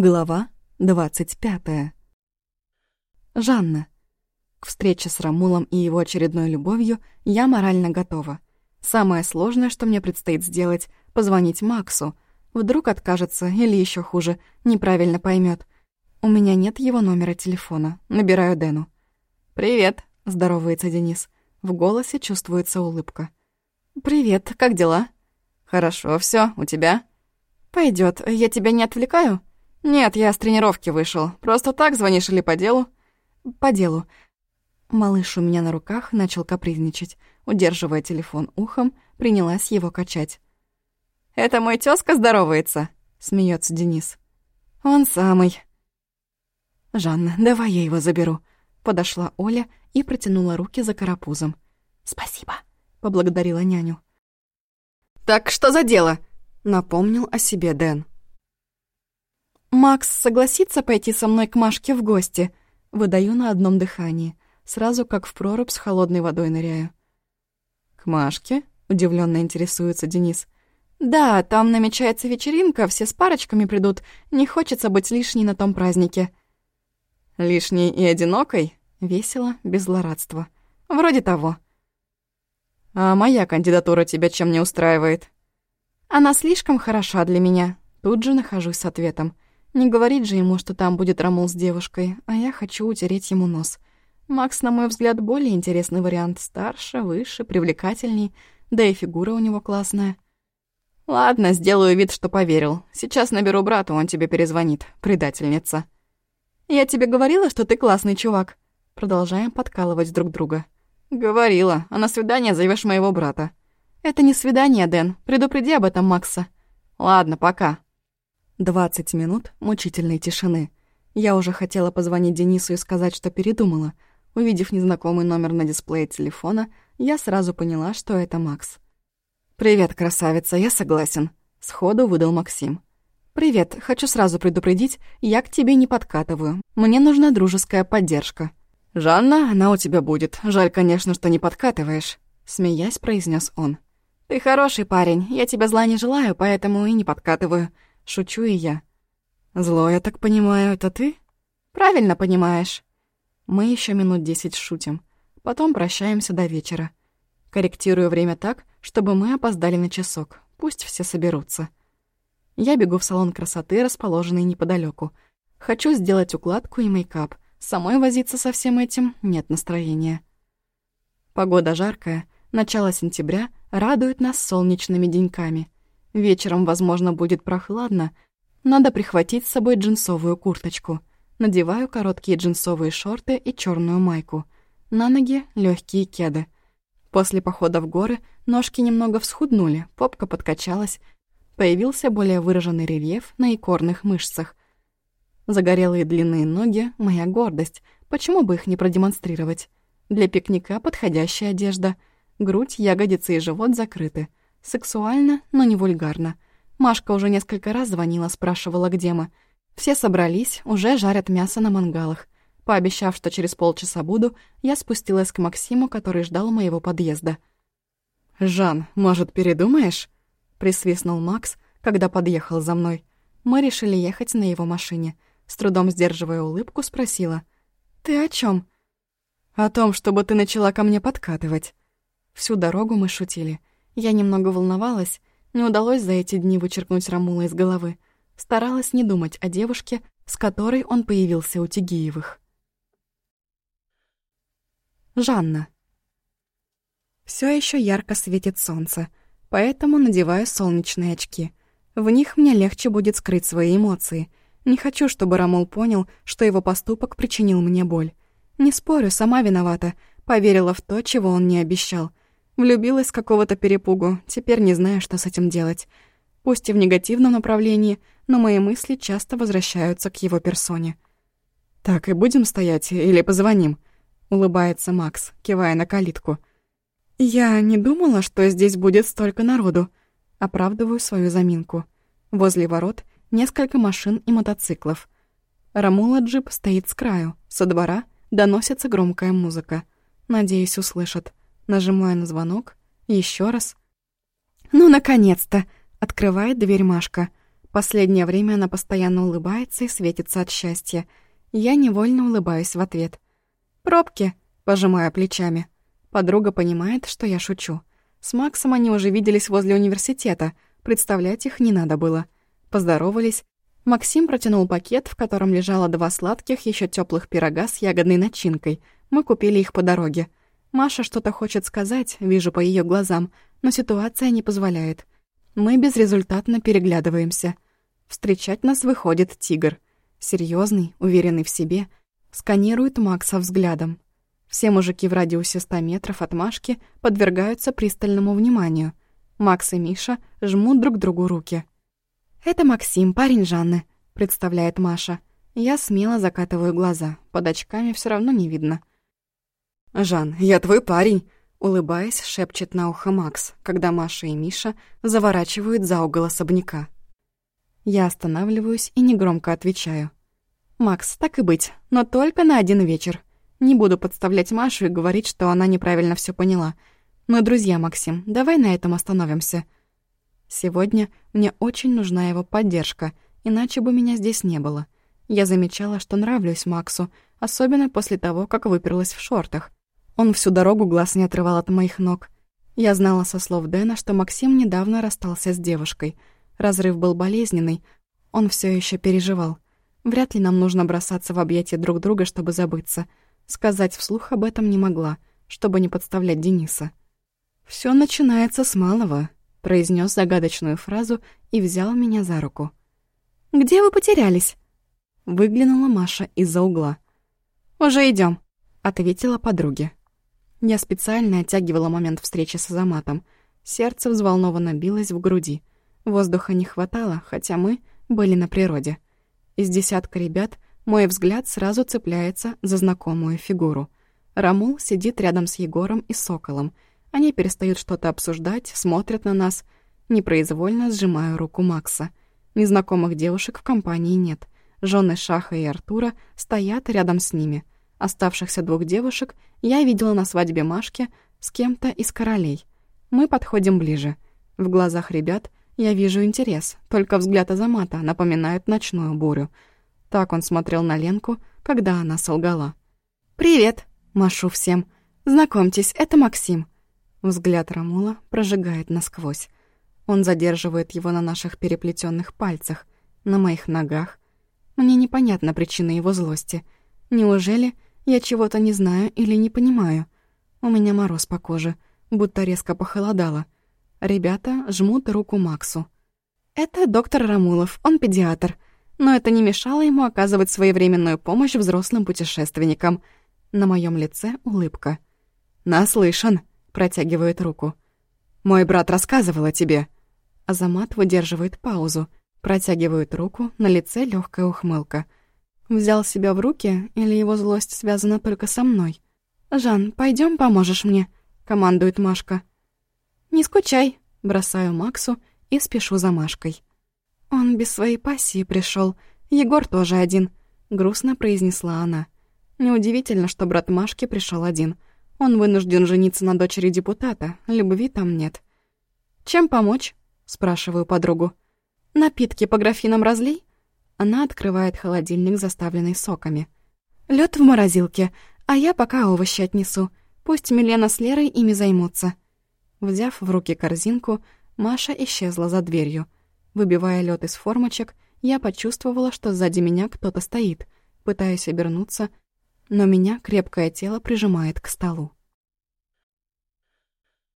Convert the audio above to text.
Глава 25. Жанна. К встрече с Рамулом и его очередной любовью я морально готова. Самое сложное, что мне предстоит сделать — позвонить Максу. Вдруг откажется или еще хуже, неправильно поймет. У меня нет его номера телефона. Набираю Дэну. «Привет», — здоровается Денис. В голосе чувствуется улыбка. «Привет, как дела?» «Хорошо, все, у тебя?» Пойдет. Я тебя не отвлекаю?» «Нет, я с тренировки вышел. Просто так звонишь или по делу?» «По делу». Малыш у меня на руках начал капризничать. Удерживая телефон ухом, принялась его качать. «Это мой тёзка здоровается?» — смеется Денис. «Он самый». «Жанна, давай я его заберу». Подошла Оля и протянула руки за карапузом. «Спасибо», — поблагодарила няню. «Так что за дело?» — напомнил о себе Дэн. «Макс согласится пойти со мной к Машке в гости?» Выдаю на одном дыхании, сразу как в прорубь с холодной водой ныряю. «К Машке?» — удивленно интересуется Денис. «Да, там намечается вечеринка, все с парочками придут. Не хочется быть лишней на том празднике». «Лишней и одинокой?» — весело, без злорадства. «Вроде того». «А моя кандидатура тебя чем не устраивает?» «Она слишком хороша для меня». Тут же нахожусь с ответом. Не говорить же ему, что там будет Рамул с девушкой, а я хочу утереть ему нос. Макс, на мой взгляд, более интересный вариант. Старше, выше, привлекательней, да и фигура у него классная. «Ладно, сделаю вид, что поверил. Сейчас наберу брата, он тебе перезвонит, предательница». «Я тебе говорила, что ты классный чувак?» Продолжаем подкалывать друг друга. «Говорила, а на свидание зовешь моего брата». «Это не свидание, Дэн. Предупреди об этом Макса». «Ладно, пока». Двадцать минут мучительной тишины. Я уже хотела позвонить Денису и сказать, что передумала. Увидев незнакомый номер на дисплее телефона, я сразу поняла, что это Макс. «Привет, красавица, я согласен», — сходу выдал Максим. «Привет, хочу сразу предупредить, я к тебе не подкатываю. Мне нужна дружеская поддержка». «Жанна, она у тебя будет. Жаль, конечно, что не подкатываешь», — смеясь произнес он. «Ты хороший парень, я тебя зла не желаю, поэтому и не подкатываю», Шучу и я. «Зло, я так понимаю, это ты?» «Правильно понимаешь». Мы еще минут десять шутим. Потом прощаемся до вечера. Корректирую время так, чтобы мы опоздали на часок. Пусть все соберутся. Я бегу в салон красоты, расположенный неподалеку. Хочу сделать укладку и мейкап. Самой возиться со всем этим нет настроения. Погода жаркая, начало сентября радует нас солнечными деньками — Вечером, возможно, будет прохладно. Надо прихватить с собой джинсовую курточку. Надеваю короткие джинсовые шорты и черную майку. На ноги легкие кеды. После похода в горы ножки немного всхуднули, попка подкачалась. Появился более выраженный рельеф на икорных мышцах. Загорелые длинные ноги — моя гордость. Почему бы их не продемонстрировать? Для пикника подходящая одежда. Грудь, ягодицы и живот закрыты — Сексуально, но не вульгарно. Машка уже несколько раз звонила, спрашивала, где мы. Все собрались, уже жарят мясо на мангалах. Пообещав, что через полчаса буду, я спустилась к Максиму, который ждал моего подъезда. «Жан, может, передумаешь?» — присвистнул Макс, когда подъехал за мной. Мы решили ехать на его машине. С трудом сдерживая улыбку, спросила. «Ты о чем? «О том, чтобы ты начала ко мне подкатывать». Всю дорогу мы шутили. Я немного волновалась, не удалось за эти дни вычеркнуть Рамула из головы. Старалась не думать о девушке, с которой он появился у Тигиевых. Жанна. Все еще ярко светит солнце, поэтому надеваю солнечные очки. В них мне легче будет скрыть свои эмоции. Не хочу, чтобы Рамул понял, что его поступок причинил мне боль. Не спорю, сама виновата, поверила в то, чего он не обещал. Влюбилась какого-то перепугу, теперь не знаю, что с этим делать. Пусть и в негативном направлении, но мои мысли часто возвращаются к его персоне. «Так и будем стоять или позвоним?» — улыбается Макс, кивая на калитку. «Я не думала, что здесь будет столько народу». Оправдываю свою заминку. Возле ворот несколько машин и мотоциклов. Рамула джип стоит с краю, со двора доносится громкая музыка. Надеюсь, услышат. Нажимаю на звонок. еще раз. «Ну, наконец-то!» — открывает дверь Машка. Последнее время она постоянно улыбается и светится от счастья. Я невольно улыбаюсь в ответ. «Пробки!» — пожимая плечами. Подруга понимает, что я шучу. С Максом они уже виделись возле университета, представлять их не надо было. Поздоровались. Максим протянул пакет, в котором лежало два сладких, еще теплых пирога с ягодной начинкой. Мы купили их по дороге. Маша что-то хочет сказать, вижу по ее глазам, но ситуация не позволяет. Мы безрезультатно переглядываемся. Встречать нас выходит тигр. серьезный, уверенный в себе, сканирует Макса взглядом. Все мужики в радиусе 100 метров от Машки подвергаются пристальному вниманию. Макс и Миша жмут друг другу руки. «Это Максим, парень Жанны», — представляет Маша. Я смело закатываю глаза, под очками все равно не видно. «Жан, я твой парень», — улыбаясь, шепчет на ухо Макс, когда Маша и Миша заворачивают за угол особняка. Я останавливаюсь и негромко отвечаю. «Макс, так и быть, но только на один вечер. Не буду подставлять Машу и говорить, что она неправильно все поняла. Мы друзья, Максим, давай на этом остановимся. Сегодня мне очень нужна его поддержка, иначе бы меня здесь не было. Я замечала, что нравлюсь Максу, особенно после того, как выперлась в шортах. Он всю дорогу глаз не отрывал от моих ног. Я знала со слов Дэна, что Максим недавно расстался с девушкой. Разрыв был болезненный, он все еще переживал. Вряд ли нам нужно бросаться в объятия друг друга, чтобы забыться — Сказать вслух об этом не могла, чтобы не подставлять Дениса. Все начинается с малого», — произнес загадочную фразу и взял меня за руку. «Где вы потерялись?» Выглянула Маша из-за угла. «Уже идем, ответила подруге. Я специально оттягивала момент встречи с Азаматом. Сердце взволнованно билось в груди. Воздуха не хватало, хотя мы были на природе. Из десятка ребят мой взгляд сразу цепляется за знакомую фигуру. Рамул сидит рядом с Егором и Соколом. Они перестают что-то обсуждать, смотрят на нас. Непроизвольно сжимаю руку Макса. Незнакомых девушек в компании нет. Жены Шаха и Артура стоят рядом с ними. Оставшихся двух девушек я видела на свадьбе Машки с кем-то из королей. Мы подходим ближе. В глазах ребят я вижу интерес, только взгляд Азамата напоминает ночную бурю — так он смотрел на Ленку, когда она солгала. «Привет!» — машу всем. «Знакомьтесь, это Максим». Взгляд Рамула прожигает насквозь. Он задерживает его на наших переплетенных пальцах, на моих ногах. Мне непонятна причина его злости. Неужели я чего-то не знаю или не понимаю? У меня мороз по коже, будто резко похолодало. Ребята жмут руку Максу. «Это доктор Рамулов, он педиатр», но это не мешало ему оказывать своевременную помощь взрослым путешественникам. На моем лице улыбка. «Наслышан», — протягивает руку. «Мой брат рассказывал о тебе». Азамат выдерживает паузу, протягивает руку, на лице легкая ухмылка. Взял себя в руки или его злость связана только со мной? «Жан, пойдем, поможешь мне», — командует Машка. «Не скучай», — бросаю Максу и спешу за Машкой. «Он без своей пассии пришел. Егор тоже один», — грустно произнесла она. Неудивительно, что брат Машки пришел один. Он вынужден жениться на дочери депутата, любви там нет. «Чем помочь?» — спрашиваю подругу. «Напитки по графинам разлей?» Она открывает холодильник, заставленный соками. Лед в морозилке, а я пока овощи отнесу. Пусть Милена с Лерой ими займутся». Взяв в руки корзинку, Маша исчезла за дверью — Выбивая лед из формочек, я почувствовала, что сзади меня кто-то стоит, пытаясь обернуться, но меня крепкое тело прижимает к столу.